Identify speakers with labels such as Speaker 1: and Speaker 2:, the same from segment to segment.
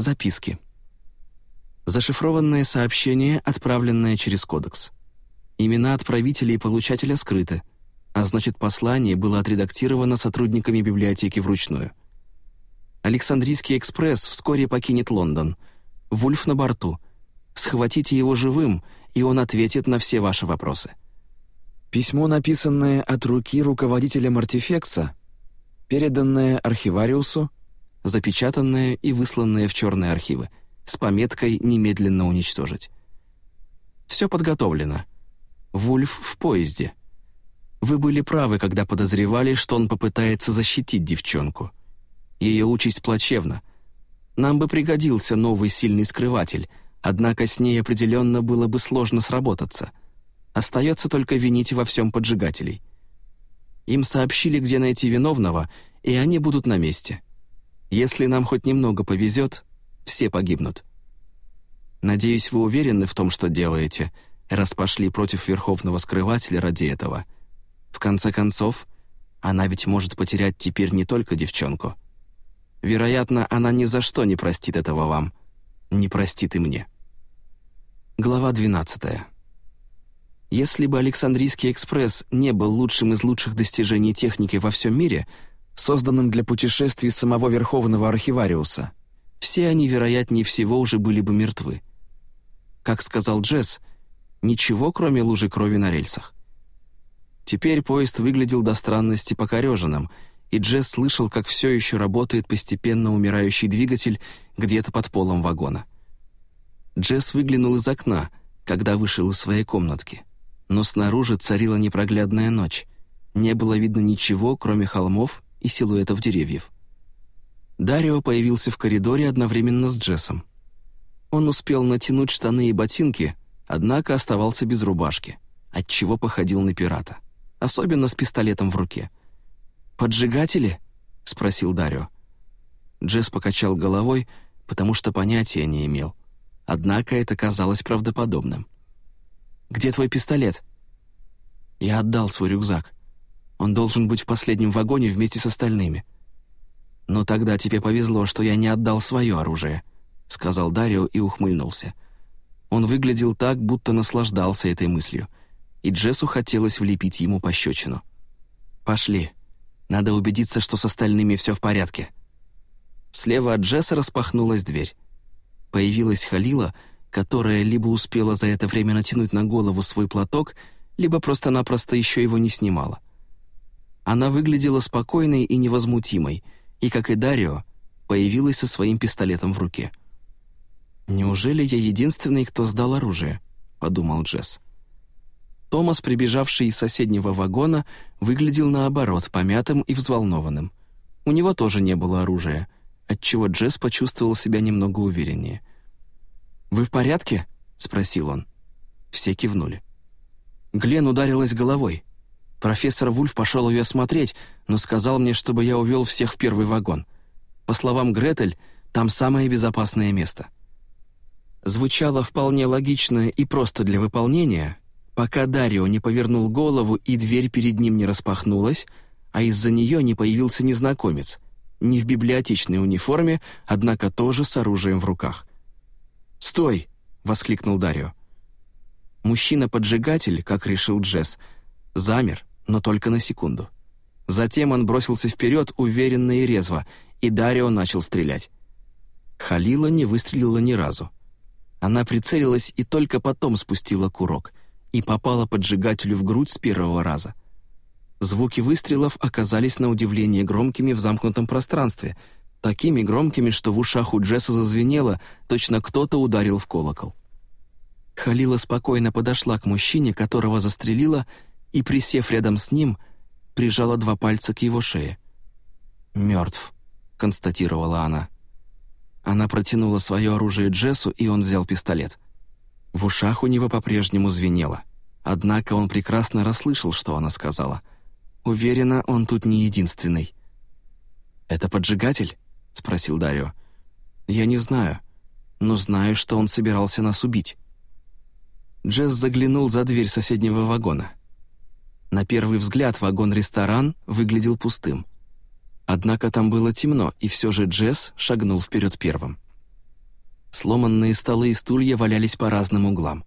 Speaker 1: Записки. Зашифрованное сообщение, отправленное через кодекс. Имена отправителя и получателя скрыты, а значит, послание было отредактировано сотрудниками библиотеки вручную. Александрийский экспресс вскоре покинет Лондон. Вульф на борту. Схватите его живым, и он ответит на все ваши вопросы. Письмо, написанное от руки руководителя Мартифекса, переданное архивариусу, запечатанное и высланное в черные архивы, с пометкой «Немедленно уничтожить». Все подготовлено. Вульф в поезде. Вы были правы, когда подозревали, что он попытается защитить девчонку. Ее участь плачевна. Нам бы пригодился новый сильный скрыватель, однако с ней определенно было бы сложно сработаться. Остается только винить во всем поджигателей. Им сообщили, где найти виновного, и они будут на месте. Если нам хоть немного повезет, все погибнут. Надеюсь, вы уверены в том, что делаете, раз пошли против Верховного Скрывателя ради этого. В конце концов, она ведь может потерять теперь не только девчонку. Вероятно, она ни за что не простит этого вам. Не простит и мне. Глава 12. Если бы Александрийский экспресс не был лучшим из лучших достижений техники во всем мире — созданным для путешествий самого Верховного Архивариуса. Все они, вероятнее всего, уже были бы мертвы. Как сказал Джесс, ничего, кроме лужи крови на рельсах. Теперь поезд выглядел до странности покореженным, и Джесс слышал, как все еще работает постепенно умирающий двигатель где-то под полом вагона. Джесс выглянул из окна, когда вышел из своей комнатки. Но снаружи царила непроглядная ночь. Не было видно ничего, кроме холмов и силуэтов деревьев. Дарио появился в коридоре одновременно с Джессом. Он успел натянуть штаны и ботинки, однако оставался без рубашки, отчего походил на пирата, особенно с пистолетом в руке. «Поджигатели?» — спросил Дарио. Джесс покачал головой, потому что понятия не имел. Однако это казалось правдоподобным. «Где твой пистолет?» «Я отдал свой рюкзак», он должен быть в последнем вагоне вместе с остальными. «Но тогда тебе повезло, что я не отдал свое оружие», — сказал Дарио и ухмыльнулся. Он выглядел так, будто наслаждался этой мыслью, и Джессу хотелось влепить ему пощечину. «Пошли. Надо убедиться, что с остальными все в порядке». Слева от Джесса распахнулась дверь. Появилась Халила, которая либо успела за это время натянуть на голову свой платок, либо просто-напросто еще его не снимала. Она выглядела спокойной и невозмутимой, и, как и Дарио, появилась со своим пистолетом в руке. «Неужели я единственный, кто сдал оружие?» — подумал Джесс. Томас, прибежавший из соседнего вагона, выглядел наоборот, помятым и взволнованным. У него тоже не было оружия, отчего Джесс почувствовал себя немного увереннее. «Вы в порядке?» — спросил он. Все кивнули. Глен ударилась головой. Профессор Вульф пошел ее осмотреть, но сказал мне, чтобы я увел всех в первый вагон. По словам Гретель, там самое безопасное место. Звучало вполне логично и просто для выполнения, пока Дарио не повернул голову и дверь перед ним не распахнулась, а из-за нее не появился незнакомец, не в библиотечной униформе, однако тоже с оружием в руках. «Стой!» — воскликнул Дарио. Мужчина-поджигатель, как решил Джесс, замер, но только на секунду. Затем он бросился вперед уверенно и резво, и Дарио начал стрелять. Халила не выстрелила ни разу. Она прицелилась и только потом спустила курок и попала поджигателю в грудь с первого раза. Звуки выстрелов оказались на удивление громкими в замкнутом пространстве, такими громкими, что в ушах у Джесса зазвенело, точно кто-то ударил в колокол. Халила спокойно подошла к мужчине, которого застрелила, и, присев рядом с ним, прижала два пальца к его шее. «Мертв», — констатировала она. Она протянула свое оружие Джессу, и он взял пистолет. В ушах у него по-прежнему звенело. Однако он прекрасно расслышал, что она сказала. Уверена, он тут не единственный. «Это поджигатель?» — спросил Дарио. «Я не знаю, но знаю, что он собирался нас убить». Джесс заглянул за дверь соседнего вагона. На первый взгляд вагон-ресторан выглядел пустым. Однако там было темно, и все же Джесс шагнул вперед первым. Сломанные столы и стулья валялись по разным углам.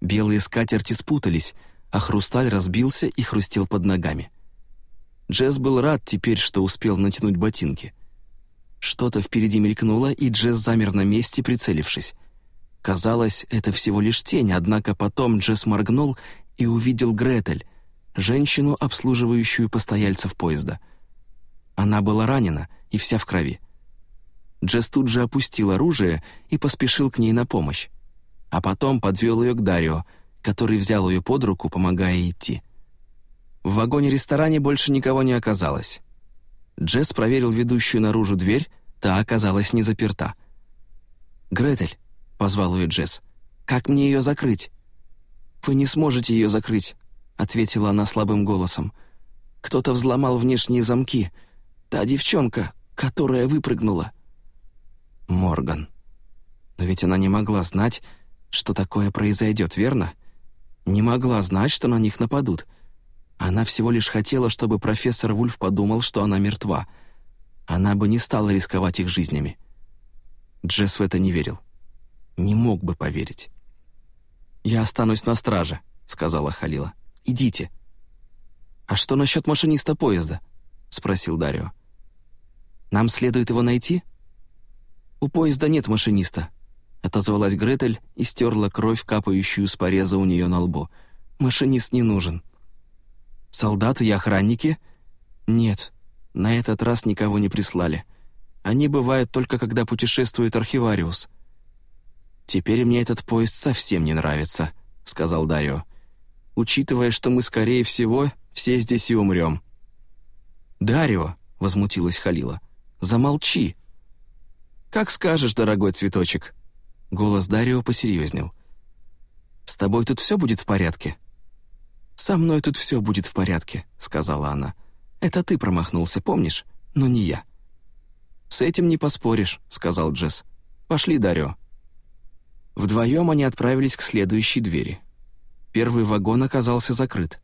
Speaker 1: Белые скатерти спутались, а хрусталь разбился и хрустел под ногами. Джесс был рад теперь, что успел натянуть ботинки. Что-то впереди мелькнуло, и Джесс замер на месте, прицелившись. Казалось, это всего лишь тень, однако потом Джесс моргнул и увидел Гретель, женщину, обслуживающую постояльцев поезда. Она была ранена и вся в крови. Джесс тут же опустил оружие и поспешил к ней на помощь. А потом подвел ее к Дарио, который взял ее под руку, помогая идти. В вагоне-ресторане больше никого не оказалось. Джесс проверил ведущую наружу дверь, та оказалась не заперта. «Гретель», — позвал ее Джесс, — «как мне ее закрыть?» «Вы не сможете ее закрыть», — ответила она слабым голосом. «Кто-то взломал внешние замки. Та девчонка, которая выпрыгнула». Морган. Но ведь она не могла знать, что такое произойдет, верно? Не могла знать, что на них нападут. Она всего лишь хотела, чтобы профессор Вульф подумал, что она мертва. Она бы не стала рисковать их жизнями. Джесс в это не верил. Не мог бы поверить. «Я останусь на страже», — сказала Халила. «Идите». «А что насчет машиниста поезда?» — спросил Дарио. «Нам следует его найти?» «У поезда нет машиниста», — отозвалась Гретель и стерла кровь, капающую с пореза у нее на лбу. «Машинист не нужен». «Солдаты и охранники?» «Нет, на этот раз никого не прислали. Они бывают только когда путешествует архивариус». «Теперь мне этот поезд совсем не нравится», — сказал Дарио. «Учитывая, что мы, скорее всего, все здесь и умрем». «Дарио», — возмутилась Халила, — «замолчи». «Как скажешь, дорогой цветочек». Голос Дарио посерьезнел. «С тобой тут все будет в порядке?» «Со мной тут все будет в порядке», — сказала она. «Это ты промахнулся, помнишь? Но не я». «С этим не поспоришь», — сказал Джесс. «Пошли, Дарио». Вдвоем они отправились к следующей двери. Первый вагон оказался закрыт.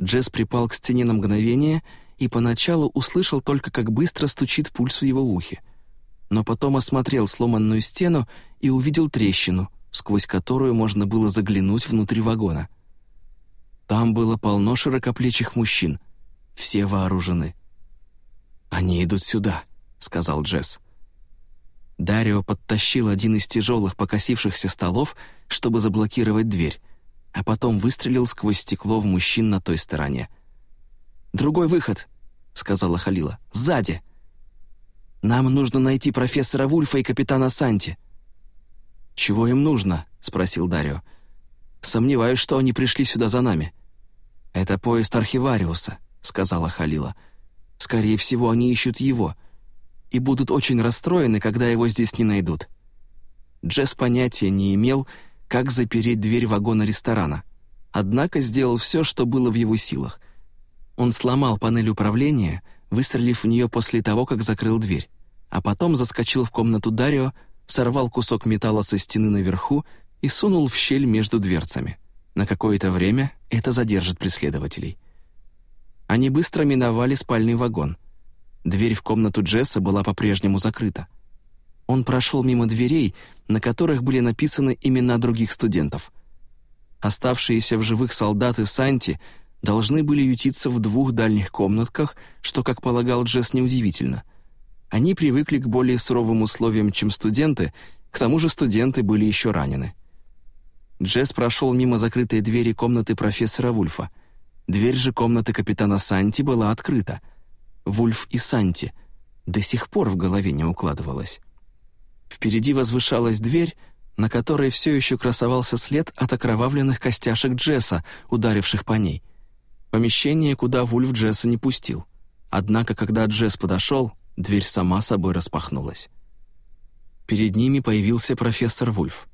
Speaker 1: Джесс припал к стене на мгновение и поначалу услышал только, как быстро стучит пульс в его ухе но потом осмотрел сломанную стену и увидел трещину, сквозь которую можно было заглянуть внутрь вагона. Там было полно широкоплечих мужчин, все вооружены. «Они идут сюда», — сказал Джесс. Дарио подтащил один из тяжелых покосившихся столов, чтобы заблокировать дверь, а потом выстрелил сквозь стекло в мужчин на той стороне. «Другой выход», — сказала Халила. «Сзади!» Нам нужно найти профессора Вульфа и капитана Санти». «Чего им нужно?» — спросил Дарио. «Сомневаюсь, что они пришли сюда за нами». «Это поезд Архивариуса», — сказала Халила. «Скорее всего, они ищут его и будут очень расстроены, когда его здесь не найдут». Джесс понятия не имел, как запереть дверь вагона ресторана, однако сделал все, что было в его силах. Он сломал панель управления — выстрелив в нее после того, как закрыл дверь, а потом заскочил в комнату Дарио, сорвал кусок металла со стены наверху и сунул в щель между дверцами. На какое-то время это задержит преследователей. Они быстро миновали спальный вагон. Дверь в комнату Джесса была по-прежнему закрыта. Он прошел мимо дверей, на которых были написаны имена других студентов. Оставшиеся в живых солдаты Санти должны были ютиться в двух дальних комнатках, что, как полагал Джесс, неудивительно. Они привыкли к более суровым условиям, чем студенты, к тому же студенты были еще ранены. Джесс прошел мимо закрытой двери комнаты профессора Вульфа. Дверь же комнаты капитана Санти была открыта. Вульф и Санти. До сих пор в голове не укладывалось. Впереди возвышалась дверь, на которой все еще красовался след от окровавленных костяшек Джесса, ударивших по ней. Помещение, куда Вульф Джесса не пустил. Однако, когда Джесс подошел, дверь сама собой распахнулась. Перед ними появился профессор Вульф.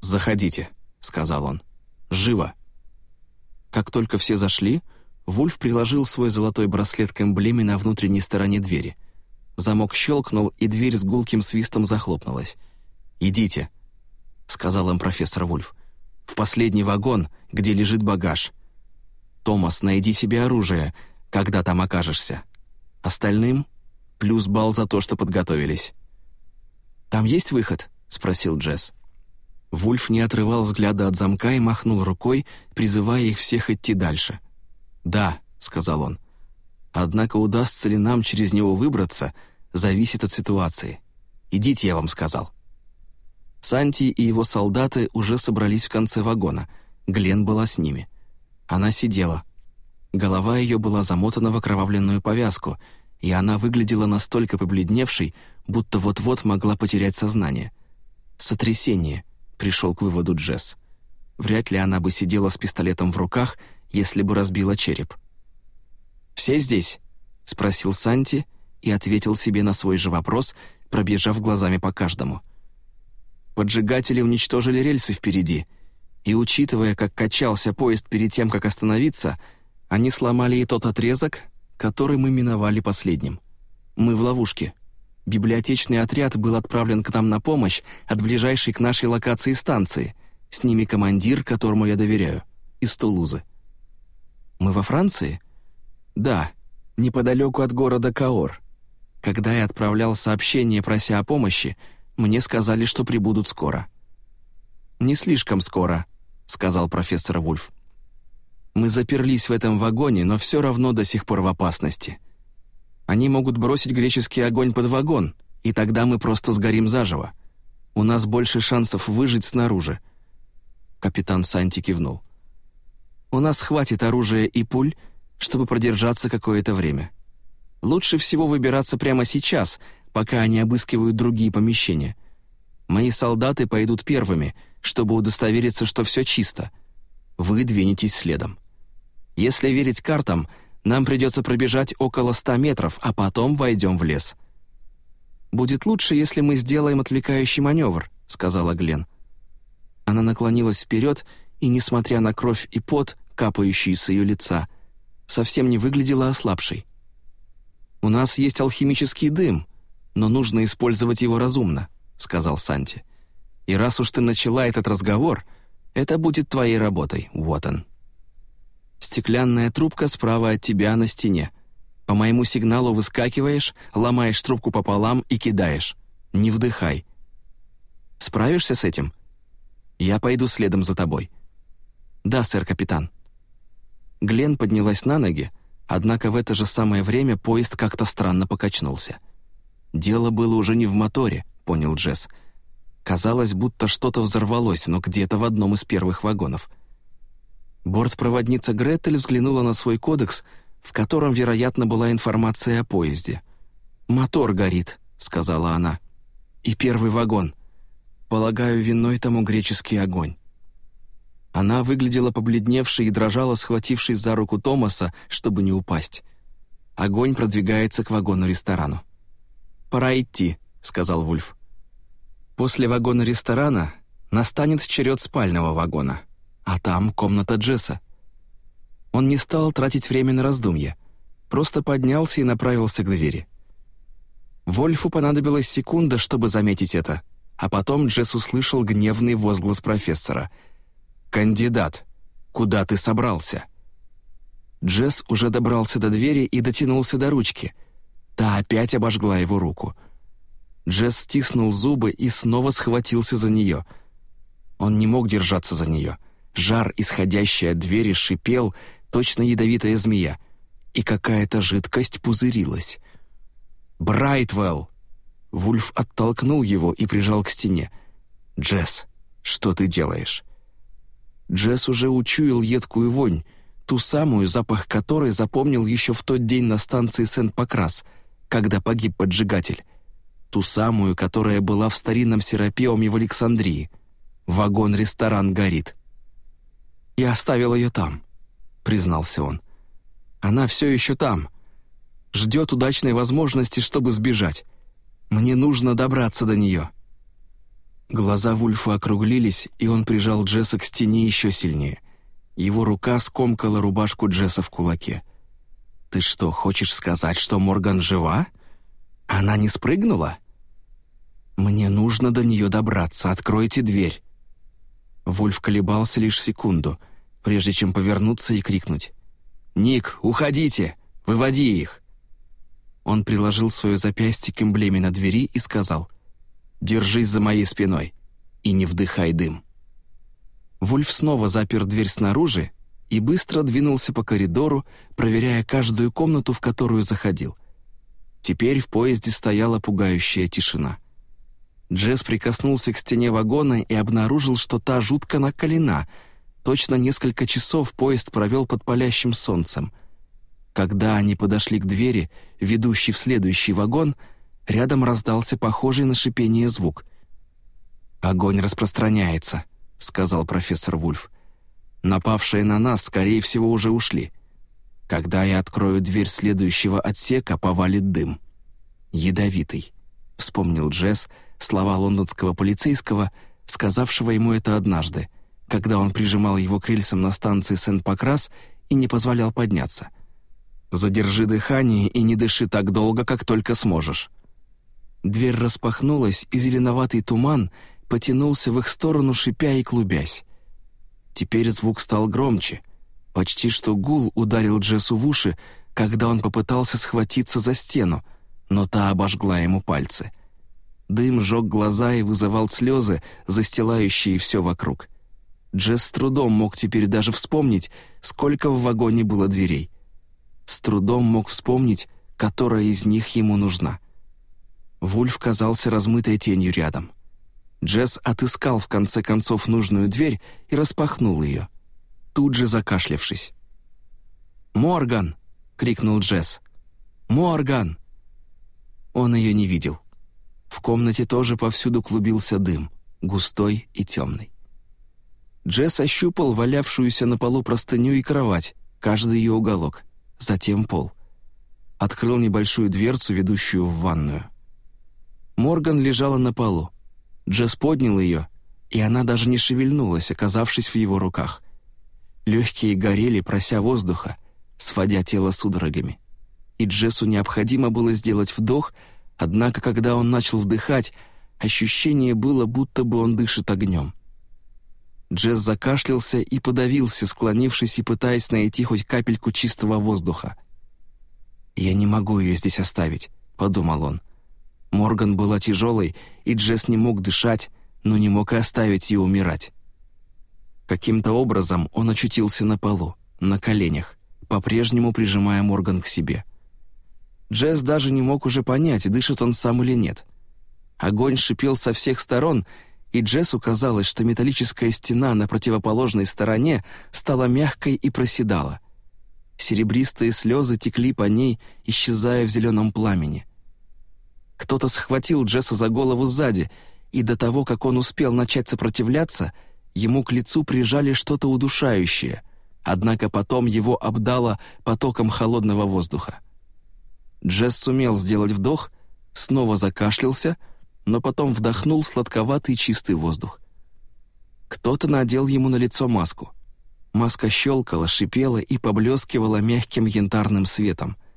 Speaker 1: «Заходите», — сказал он. «Живо». Как только все зашли, Вульф приложил свой золотой браслет к эмблеме на внутренней стороне двери. Замок щелкнул, и дверь с гулким свистом захлопнулась. «Идите», — сказал им профессор Вульф. «В последний вагон, где лежит багаж. Томас, найди себе оружие, когда там окажешься. Остальным — плюс балл за то, что подготовились. «Там есть выход?» — спросил Джесс. Вульф не отрывал взгляда от замка и махнул рукой, призывая их всех идти дальше. «Да», — сказал он. «Однако удастся ли нам через него выбраться, зависит от ситуации. Идите, я вам сказал». Санти и его солдаты уже собрались в конце вагона. Глен была с ними. Она сидела. Голова ее была замотана в окровавленную повязку, и она выглядела настолько побледневшей, будто вот-вот могла потерять сознание. «Сотрясение», — пришел к выводу Джесс. Вряд ли она бы сидела с пистолетом в руках, если бы разбила череп. «Все здесь?» — спросил Санти и ответил себе на свой же вопрос, пробежав глазами по каждому. Поджигатели уничтожили рельсы впереди, и, учитывая, как качался поезд перед тем, как остановиться, они сломали и тот отрезок, который мы миновали последним. Мы в ловушке. Библиотечный отряд был отправлен к нам на помощь от ближайшей к нашей локации станции. С ними командир, которому я доверяю, из Тулузы. Мы во Франции? Да, неподалеку от города Каор. Когда я отправлял сообщение, прося о помощи, мне сказали, что прибудут скоро. «Не слишком скоро», — сказал профессор Вульф. «Мы заперлись в этом вагоне, но все равно до сих пор в опасности. Они могут бросить греческий огонь под вагон, и тогда мы просто сгорим заживо. У нас больше шансов выжить снаружи». Капитан Санти кивнул. «У нас хватит оружия и пуль, чтобы продержаться какое-то время. Лучше всего выбираться прямо сейчас, пока они обыскивают другие помещения. Мои солдаты пойдут первыми, чтобы удостовериться, что все чисто. Вы двинетесь следом. Если верить картам, нам придется пробежать около ста метров, а потом войдем в лес. «Будет лучше, если мы сделаем отвлекающий маневр», — сказала Глен. Она наклонилась вперед и, несмотря на кровь и пот, капающие с ее лица, совсем не выглядела ослабшей. «У нас есть алхимический дым, но нужно использовать его разумно», — сказал Санти. «И раз уж ты начала этот разговор, это будет твоей работой, вот он». Стеклянная трубка справа от тебя на стене. По моему сигналу выскакиваешь, ломаешь трубку пополам и кидаешь. Не вдыхай. Справишься с этим? Я пойду следом за тобой. Да, сэр, капитан. Глен поднялась на ноги, однако в это же самое время поезд как-то странно покачнулся. Дело было уже не в моторе, понял Джесс. Казалось, будто что-то взорвалось, но где-то в одном из первых вагонов. Бортпроводница Гретель взглянула на свой кодекс, в котором, вероятно, была информация о поезде. «Мотор горит», — сказала она. «И первый вагон. Полагаю, виной тому греческий огонь». Она выглядела побледневшей и дрожала, схватившись за руку Томаса, чтобы не упасть. Огонь продвигается к вагону-ресторану. «Пора идти», — сказал Вульф. «После вагона ресторана настанет черед спального вагона, а там комната Джесса». Он не стал тратить время на раздумья, просто поднялся и направился к двери. Вольфу понадобилась секунда, чтобы заметить это, а потом Джесс услышал гневный возглас профессора. «Кандидат, куда ты собрался?» Джесс уже добрался до двери и дотянулся до ручки — Та опять обожгла его руку. Джесс стиснул зубы и снова схватился за нее. Он не мог держаться за нее. Жар, исходящий от двери, шипел, точно ядовитая змея, и какая-то жидкость пузырилась. «Брайтвелл!» Вульф оттолкнул его и прижал к стене. «Джесс, что ты делаешь?» Джесс уже учуял едкую вонь, ту самую, запах которой запомнил еще в тот день на станции Сент-Покрас — когда погиб поджигатель. Ту самую, которая была в старинном Серапеуме в Александрии. Вагон-ресторан горит. «Я оставил ее там», — признался он. «Она все еще там. Ждет удачной возможности, чтобы сбежать. Мне нужно добраться до нее». Глаза Вульфа округлились, и он прижал Джесса к стене еще сильнее. Его рука скомкала рубашку Джесса в кулаке. «Ты что, хочешь сказать, что Морган жива? Она не спрыгнула?» «Мне нужно до нее добраться, откройте дверь». Вульф колебался лишь секунду, прежде чем повернуться и крикнуть. «Ник, уходите! Выводи их!» Он приложил свое запястье к эмблеме на двери и сказал Держись за моей спиной и не вдыхай дым». Вульф снова запер дверь снаружи и быстро двинулся по коридору, проверяя каждую комнату, в которую заходил. Теперь в поезде стояла пугающая тишина. Джесс прикоснулся к стене вагона и обнаружил, что та жутко накалена. Точно несколько часов поезд провел под палящим солнцем. Когда они подошли к двери, ведущей в следующий вагон, рядом раздался похожий на шипение звук. «Огонь распространяется», — сказал профессор Вульф. Напавшие на нас, скорее всего, уже ушли. Когда я открою дверь следующего отсека, повалит дым. Ядовитый. Вспомнил Джесс слова лондонского полицейского, сказавшего ему это однажды, когда он прижимал его к рельсам на станции Сент-Покрас и не позволял подняться. «Задержи дыхание и не дыши так долго, как только сможешь». Дверь распахнулась, и зеленоватый туман потянулся в их сторону, шипя и клубясь. Теперь звук стал громче. Почти что гул ударил Джессу в уши, когда он попытался схватиться за стену, но та обожгла ему пальцы. Дым жег глаза и вызывал слезы, застилающие все вокруг. Джесс с трудом мог теперь даже вспомнить, сколько в вагоне было дверей. С трудом мог вспомнить, которая из них ему нужна. Вульф казался размытой тенью рядом. Джесс отыскал в конце концов нужную дверь и распахнул ее, тут же закашлявшись. «Морган!» — крикнул Джесс. «Морган!» Он ее не видел. В комнате тоже повсюду клубился дым, густой и темный. Джесс ощупал валявшуюся на полу простыню и кровать, каждый ее уголок, затем пол. Открыл небольшую дверцу, ведущую в ванную. Морган лежала на полу, Джесс поднял ее, и она даже не шевельнулась, оказавшись в его руках. Легкие горели, прося воздуха, сводя тело судорогами. И Джессу необходимо было сделать вдох, однако, когда он начал вдыхать, ощущение было, будто бы он дышит огнем. Джесс закашлялся и подавился, склонившись и пытаясь найти хоть капельку чистого воздуха. «Я не могу ее здесь оставить», — подумал он. Морган была тяжелой, и Джесс не мог дышать, но не мог и оставить ее умирать. Каким-то образом он очутился на полу, на коленях, по-прежнему прижимая Морган к себе. Джесс даже не мог уже понять, дышит он сам или нет. Огонь шипел со всех сторон, и Джессу казалось, что металлическая стена на противоположной стороне стала мягкой и проседала. Серебристые слезы текли по ней, исчезая в зеленом пламени. Кто-то схватил Джесса за голову сзади, и до того, как он успел начать сопротивляться, ему к лицу прижали что-то удушающее, однако потом его обдало потоком холодного воздуха. Джесс сумел сделать вдох, снова закашлялся, но потом вдохнул сладковатый чистый воздух. Кто-то надел ему на лицо маску. Маска щелкала, шипела и поблескивала мягким янтарным светом —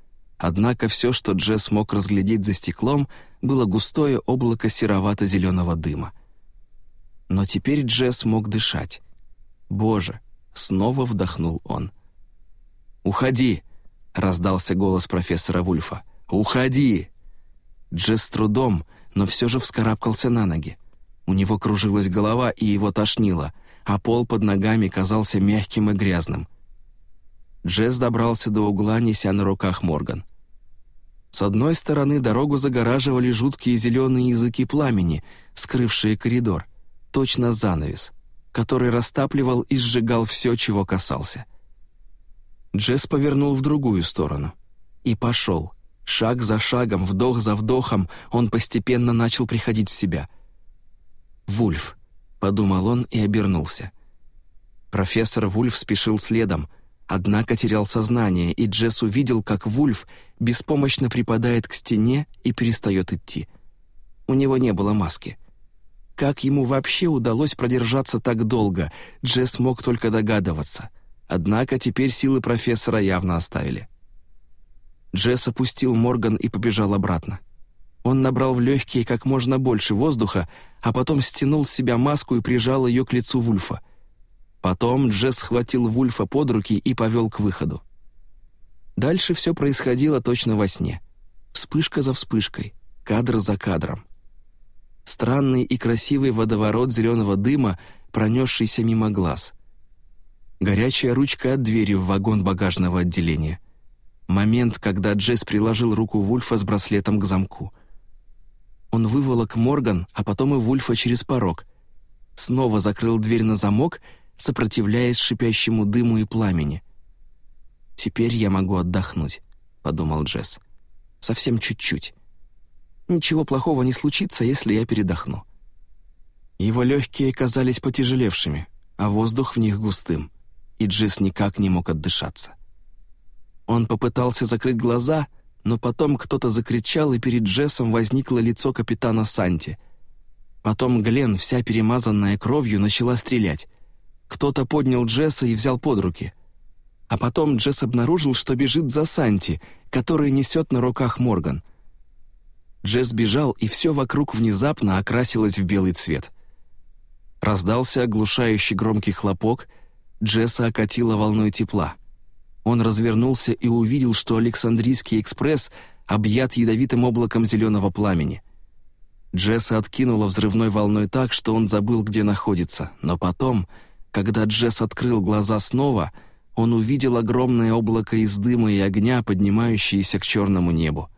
Speaker 1: Однако все, что Джесс мог разглядеть за стеклом, было густое облако серовато-зеленого дыма. Но теперь Джесс мог дышать. «Боже!» — снова вдохнул он. «Уходи!» — раздался голос профессора Вульфа. «Уходи!» Джесс с трудом, но все же вскарабкался на ноги. У него кружилась голова и его тошнило, а пол под ногами казался мягким и грязным. Джесс добрался до угла, неся на руках Морган. С одной стороны дорогу загораживали жуткие зеленые языки пламени, скрывшие коридор, точно занавес, который растапливал и сжигал все, чего касался. Джесс повернул в другую сторону и пошел. Шаг за шагом, вдох за вдохом, он постепенно начал приходить в себя. «Вульф», — подумал он и обернулся. Профессор Вульф спешил следом — Однако терял сознание, и Джесс увидел, как Вульф беспомощно припадает к стене и перестает идти. У него не было маски. Как ему вообще удалось продержаться так долго, Джесс мог только догадываться. Однако теперь силы профессора явно оставили. Джесс опустил Морган и побежал обратно. Он набрал в легкие как можно больше воздуха, а потом стянул с себя маску и прижал ее к лицу Вульфа — Потом Джесс схватил Вульфа под руки и повел к выходу. Дальше все происходило точно во сне. Вспышка за вспышкой, кадр за кадром. Странный и красивый водоворот зеленого дыма, пронесшийся мимо глаз. Горячая ручка от двери в вагон багажного отделения. Момент, когда Джесс приложил руку Вульфа с браслетом к замку. Он выволок Морган, а потом и Вульфа через порог. Снова закрыл дверь на замок, сопротивляясь шипящему дыму и пламени. «Теперь я могу отдохнуть», — подумал Джесс. «Совсем чуть-чуть. Ничего плохого не случится, если я передохну». Его легкие казались потяжелевшими, а воздух в них густым, и Джесс никак не мог отдышаться. Он попытался закрыть глаза, но потом кто-то закричал, и перед Джессом возникло лицо капитана Санти. Потом Глен, вся перемазанная кровью, начала стрелять. Кто-то поднял Джесса и взял под руки. А потом Джесс обнаружил, что бежит за Санти, который несет на руках Морган. Джесс бежал, и все вокруг внезапно окрасилось в белый цвет. Раздался оглушающий громкий хлопок, Джесса окатило волной тепла. Он развернулся и увидел, что Александрийский экспресс объят ядовитым облаком зеленого пламени. Джесса откинула взрывной волной так, что он забыл, где находится, но потом, когда Джесс открыл глаза снова, он увидел огромное облако из дыма и огня, поднимающееся к черному небу.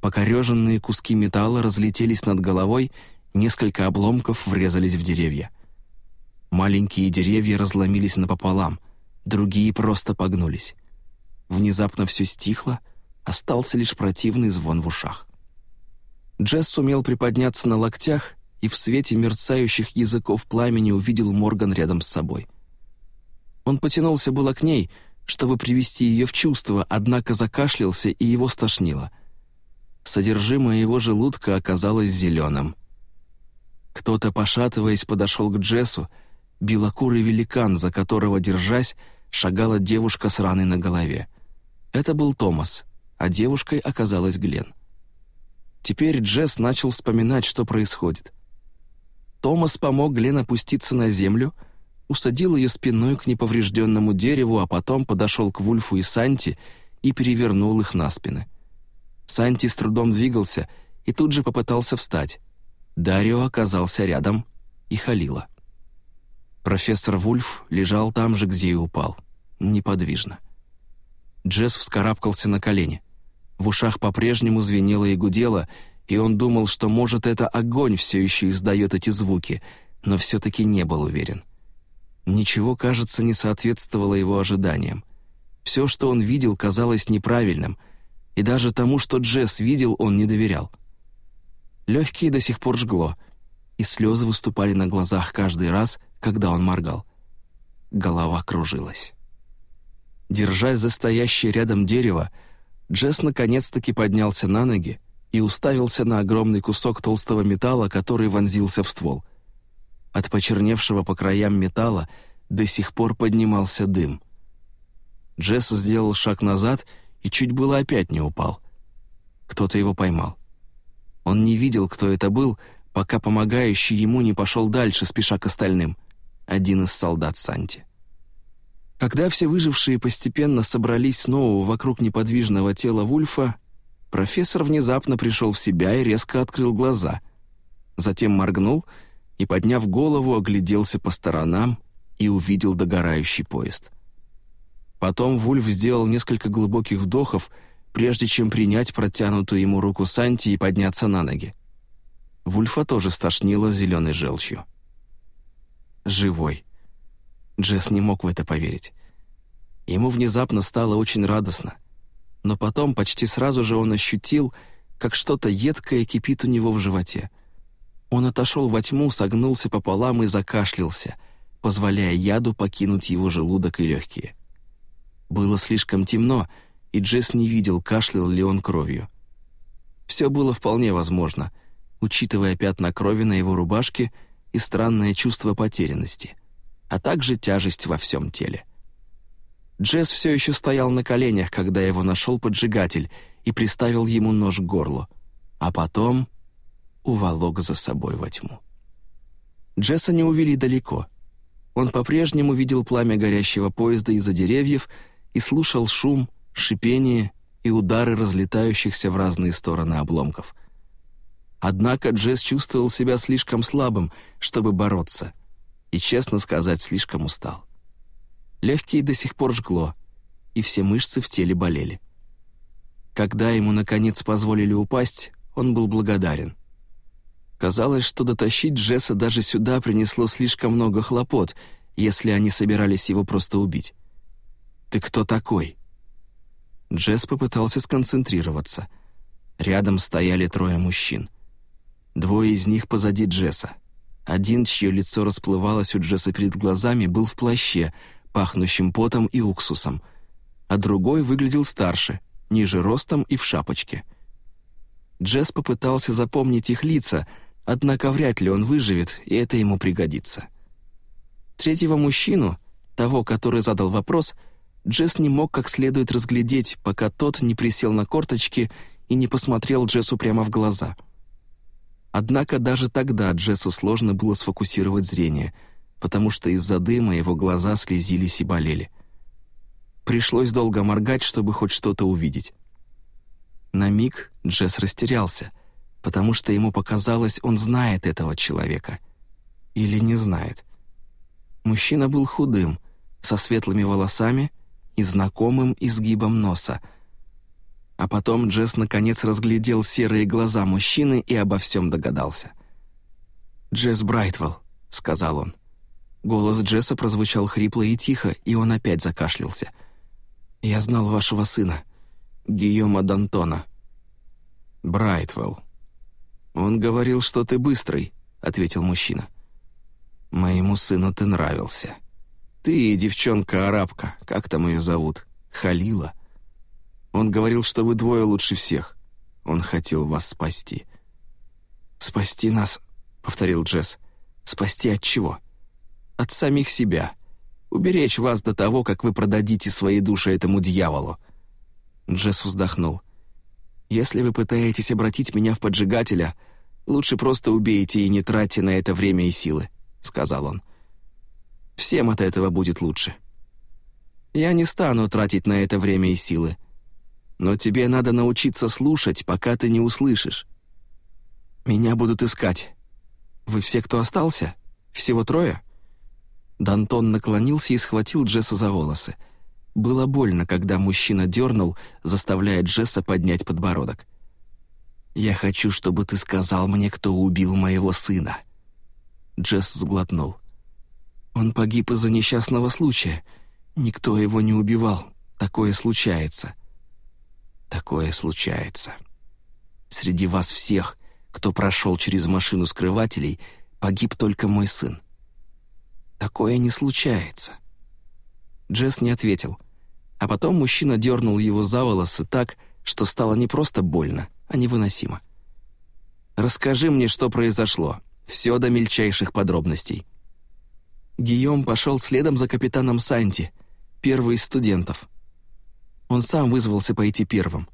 Speaker 1: Покореженные куски металла разлетелись над головой, несколько обломков врезались в деревья. Маленькие деревья разломились напополам, другие просто погнулись. Внезапно все стихло, остался лишь противный звон в ушах. Джесс сумел приподняться на локтях и в свете мерцающих языков пламени увидел Морган рядом с собой. Он потянулся было к ней, чтобы привести ее в чувство, однако закашлялся и его стошнило. Содержимое его желудка оказалось зеленым. Кто-то, пошатываясь, подошел к Джессу, белокурый великан, за которого, держась, шагала девушка с раной на голове. Это был Томас, а девушкой оказалась Глен. Теперь Джесс начал вспоминать, что происходит. Томас помог Глен опуститься на землю, усадил ее спиной к неповрежденному дереву, а потом подошел к Вульфу и Санти и перевернул их на спины. Санти с трудом двигался и тут же попытался встать. Дарио оказался рядом и Халила. Профессор Вульф лежал там же, где и упал, неподвижно. Джесс вскарабкался на колени. В ушах по-прежнему звенело и гудело, и он думал, что, может, это огонь все еще издает эти звуки, но все-таки не был уверен. Ничего, кажется, не соответствовало его ожиданиям. Все, что он видел, казалось неправильным, и даже тому, что Джесс видел, он не доверял. Легкие до сих пор жгло, и слезы выступали на глазах каждый раз, когда он моргал. Голова кружилась. Держась за стоящее рядом дерево, Джесс наконец-таки поднялся на ноги и уставился на огромный кусок толстого металла, который вонзился в ствол. От почерневшего по краям металла до сих пор поднимался дым. Джесс сделал шаг назад и чуть было опять не упал. Кто-то его поймал. Он не видел, кто это был, пока помогающий ему не пошел дальше, спеша к остальным — один из солдат Санти. Когда все выжившие постепенно собрались снова вокруг неподвижного тела Вульфа, профессор внезапно пришел в себя и резко открыл глаза. Затем моргнул и, подняв голову, огляделся по сторонам и увидел догорающий поезд. Потом Вульф сделал несколько глубоких вдохов, прежде чем принять протянутую ему руку Санти и подняться на ноги. Вульфа тоже стошнило зеленой желчью живой. Джесс не мог в это поверить. Ему внезапно стало очень радостно. Но потом почти сразу же он ощутил, как что-то едкое кипит у него в животе. Он отошел во тьму, согнулся пополам и закашлялся, позволяя яду покинуть его желудок и легкие. Было слишком темно, и Джесс не видел, кашлял ли он кровью. Все было вполне возможно, учитывая пятна крови на его рубашке — и странное чувство потерянности, а также тяжесть во всем теле. Джесс все еще стоял на коленях, когда его нашел поджигатель и приставил ему нож к горлу, а потом уволок за собой во тьму. Джесса не увели далеко. Он по-прежнему видел пламя горящего поезда из-за деревьев и слушал шум, шипение и удары разлетающихся в разные стороны обломков. Однако Джесс чувствовал себя слишком слабым, чтобы бороться, и, честно сказать, слишком устал. Легкие до сих пор жгло, и все мышцы в теле болели. Когда ему, наконец, позволили упасть, он был благодарен. Казалось, что дотащить Джесса даже сюда принесло слишком много хлопот, если они собирались его просто убить. «Ты кто такой?» Джесс попытался сконцентрироваться. Рядом стояли трое мужчин. Двое из них позади Джесса. Один, чье лицо расплывалось у Джесса перед глазами, был в плаще, пахнущем потом и уксусом, а другой выглядел старше, ниже ростом и в шапочке. Джесс попытался запомнить их лица, однако вряд ли он выживет, и это ему пригодится. Третьего мужчину, того, который задал вопрос, Джесс не мог как следует разглядеть, пока тот не присел на корточки и не посмотрел Джессу прямо в глаза. Однако даже тогда Джессу сложно было сфокусировать зрение, потому что из-за дыма его глаза слезились и болели. Пришлось долго моргать, чтобы хоть что-то увидеть. На миг Джесс растерялся, потому что ему показалось, он знает этого человека. Или не знает. Мужчина был худым, со светлыми волосами и знакомым изгибом носа. А потом Джесс наконец разглядел серые глаза мужчины и обо всем догадался. «Джесс Брайтвелл», — сказал он. Голос Джесса прозвучал хрипло и тихо, и он опять закашлялся — я знал вашего сына, Гийома Д'Антона». «Брайтвелл». «Он говорил, что ты быстрый», — ответил мужчина. «Моему сыну ты нравился. Ты девчонка-арабка, как там ее зовут? Халила. Он говорил, что вы двое лучше всех. Он хотел вас спасти». «Спасти нас», — повторил Джесс. «Спасти от чего?» «От самих себя уберечь вас до того, как вы продадите свои души этому дьяволу». Джесс вздохнул. «Если вы пытаетесь обратить меня в поджигателя, лучше просто убейте и не тратьте на это время и силы», — сказал он. «Всем от этого будет лучше. Я не стану тратить на это время и силы. Но тебе надо научиться слушать, пока ты не услышишь. Меня будут искать. Вы все, кто остался? Всего трое?» Дантон наклонился и схватил Джесса за волосы. Было больно, когда мужчина дернул, заставляя Джесса поднять подбородок. «Я хочу, чтобы ты сказал мне, кто убил моего сына». Джесс сглотнул. «Он погиб из-за несчастного случая. Никто его не убивал. Такое случается». «Такое случается. Среди вас всех, кто прошел через машину скрывателей, погиб только мой сын. Такое не случается». Джесс не ответил. А потом мужчина дернул его за волосы так, что стало не просто больно, а невыносимо. «Расскажи мне, что произошло. Все до мельчайших подробностей». Гийом пошел следом за капитаном Санти, первый из студентов. Он сам вызвался пойти первым.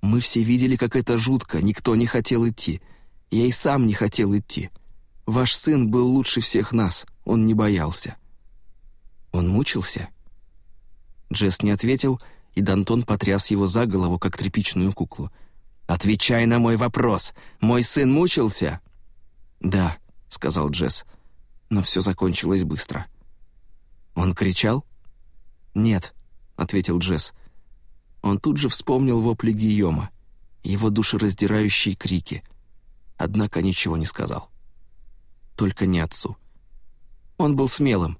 Speaker 1: Мы все видели, как это жутко, никто не хотел идти. Я и сам не хотел идти. Ваш сын был лучше всех нас, он не боялся. Он мучился? Джесс не ответил, и Дантон потряс его за голову, как тряпичную куклу. «Отвечай на мой вопрос! Мой сын мучился?» «Да», — сказал Джесс, но все закончилось быстро. «Он кричал?» «Нет», — ответил Джесс. Он тут же вспомнил вопли Гийома, его душераздирающие крики, однако ничего не сказал только не отцу. Он был смелым.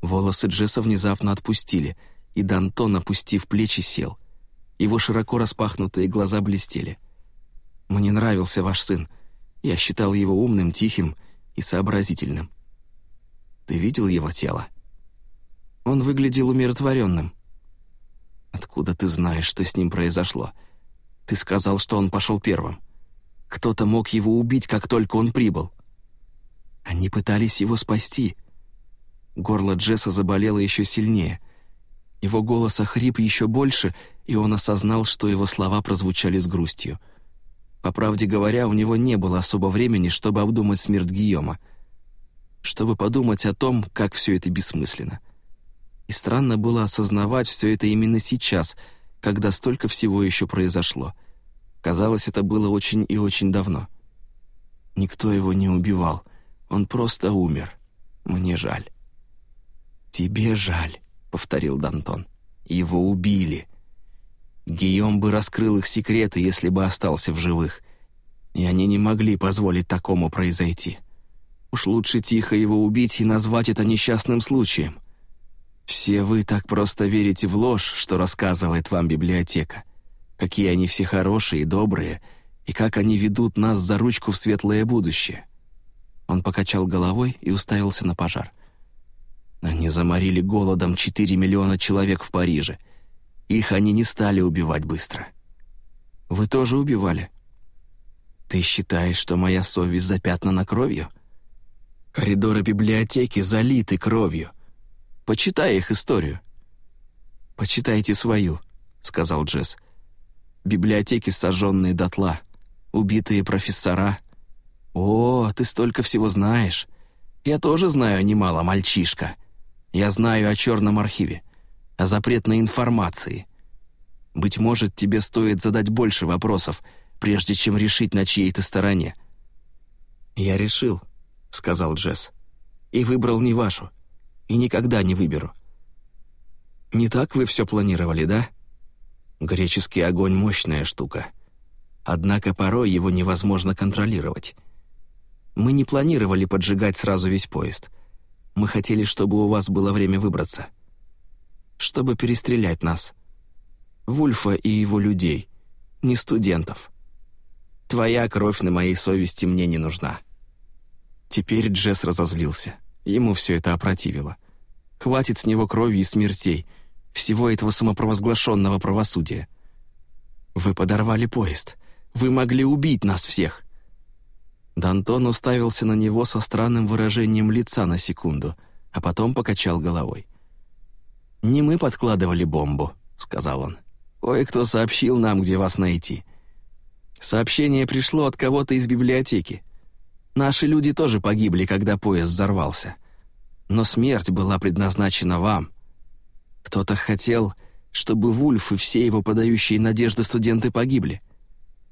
Speaker 1: Волосы Джесса внезапно отпустили, и Дантон, опустив плечи, сел. Его широко распахнутые глаза блестели. «Мне нравился ваш сын. Я считал его умным, тихим и сообразительным. Ты видел его тело?» Он выглядел умиротворенным. «Откуда ты знаешь, что с ним произошло? Ты сказал, что он пошел первым. Кто-то мог его убить, как только он прибыл. Они пытались его спасти. Горло Джесса заболело еще сильнее. Его голос охрип еще больше, и он осознал, что его слова прозвучали с грустью. По правде говоря, у него не было особо времени, чтобы обдумать смерть Гийома, чтобы подумать о том, как все это бессмысленно. И странно было осознавать все это именно сейчас, когда столько всего еще произошло. Казалось, это было очень и очень давно. Никто его не убивал, он просто умер. Мне жаль. «Тебе жаль», — повторил Дантон. «Его убили. Гийом бы раскрыл их секреты, если бы остался в живых. И они не могли позволить такому произойти. Уж лучше тихо его убить и назвать это несчастным случаем. Все вы так просто верите в ложь, что рассказывает вам библиотека. Какие они все хорошие и добрые, и как они ведут нас за ручку в светлое будущее». Он покачал головой и уставился на пожар. Они заморили голодом 4 миллиона человек в Париже — их они не стали убивать быстро. Вы тоже убивали? Ты считаешь, что моя совесть запятнана кровью? Коридоры библиотеки залиты кровью. Почитай их историю. «Почитайте свою», — сказал Джесс. «Библиотеки, сожженные дотла, убитые профессора. О, ты столько всего знаешь. Я тоже знаю немало, мальчишка. Я знаю о черном архиве о запретной информации. Быть может, тебе стоит задать больше вопросов, прежде чем решить, на чьей ты стороне». «Я решил», — сказал Джесс, — «и выбрал не вашу, и никогда не выберу». «Не так вы все планировали, да?» Греческий огонь — мощная штука. Однако порой его невозможно контролировать. Мы не планировали поджигать сразу весь поезд. Мы хотели, чтобы у вас было время выбраться чтобы перестрелять нас. Вульфа и его людей, не студентов. Твоя кровь на моей совести мне не нужна». Теперь Джесс разозлился. Ему все это опротивило. Хватит с него крови и смертей, всего этого самопровозглашенного правосудия. «Вы подорвали поезд. Вы могли убить нас всех». Дантон уставился на него со странным выражением лица на секунду, а потом покачал головой. «Не мы подкладывали бомбу», — сказал он. «Кое-кто сообщил нам, где вас найти. Сообщение пришло от кого-то из библиотеки. Наши люди тоже погибли, когда поезд взорвался. Но смерть была предназначена вам. Кто-то хотел, чтобы Вульф и все его подающие надежды студенты погибли».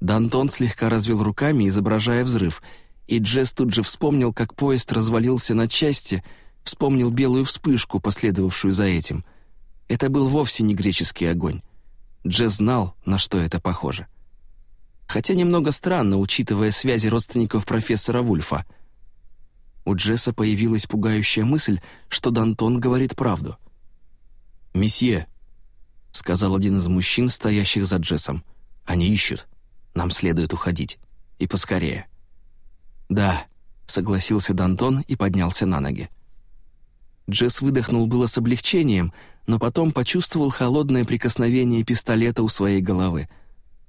Speaker 1: Дантон слегка развел руками, изображая взрыв, и Джесс тут же вспомнил, как поезд развалился на части, вспомнил белую вспышку, последовавшую за этим — это был вовсе не греческий огонь. Джез знал, на что это похоже. Хотя немного странно, учитывая связи родственников профессора Вульфа. У Джесса появилась пугающая мысль, что Дантон говорит правду. «Месье», — сказал один из мужчин, стоящих за Джессом, — «они ищут. Нам следует уходить. И поскорее». «Да», — согласился Дантон и поднялся на ноги. Джесс выдохнул было с облегчением — но потом почувствовал холодное прикосновение пистолета у своей головы.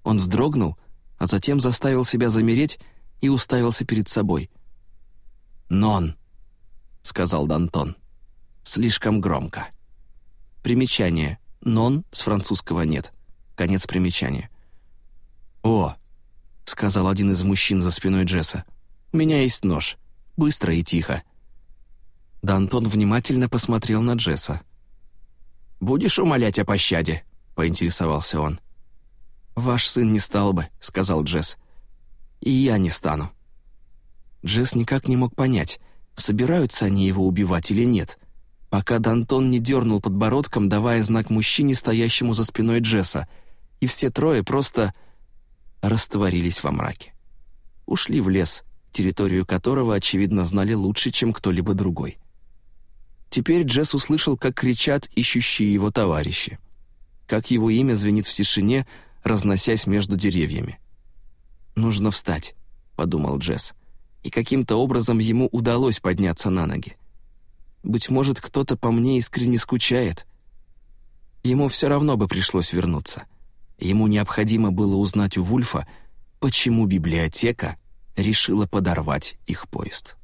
Speaker 1: Он вздрогнул, а затем заставил себя замереть и уставился перед собой. «Нон», — сказал Дантон. «Слишком громко». Примечание. «Нон» с французского «нет». Конец примечания. «О», — сказал один из мужчин за спиной Джесса, — «у меня есть нож. Быстро и тихо». Дантон внимательно посмотрел на Джесса. «Будешь умолять о пощаде?» — поинтересовался он. «Ваш сын не стал бы», — сказал Джесс. «И я не стану». Джесс никак не мог понять, собираются они его убивать или нет, пока Дантон не дернул подбородком, давая знак мужчине, стоящему за спиной Джесса, и все трое просто растворились во мраке. Ушли в лес, территорию которого, очевидно, знали лучше, чем кто-либо другой. Теперь Джесс услышал, как кричат ищущие его товарищи. Как его имя звенит в тишине, разносясь между деревьями. «Нужно встать», — подумал Джесс. И каким-то образом ему удалось подняться на ноги. Быть может, кто-то по мне искренне скучает. Ему все равно бы пришлось вернуться. Ему необходимо было узнать у Вульфа, почему библиотека решила подорвать их поезд.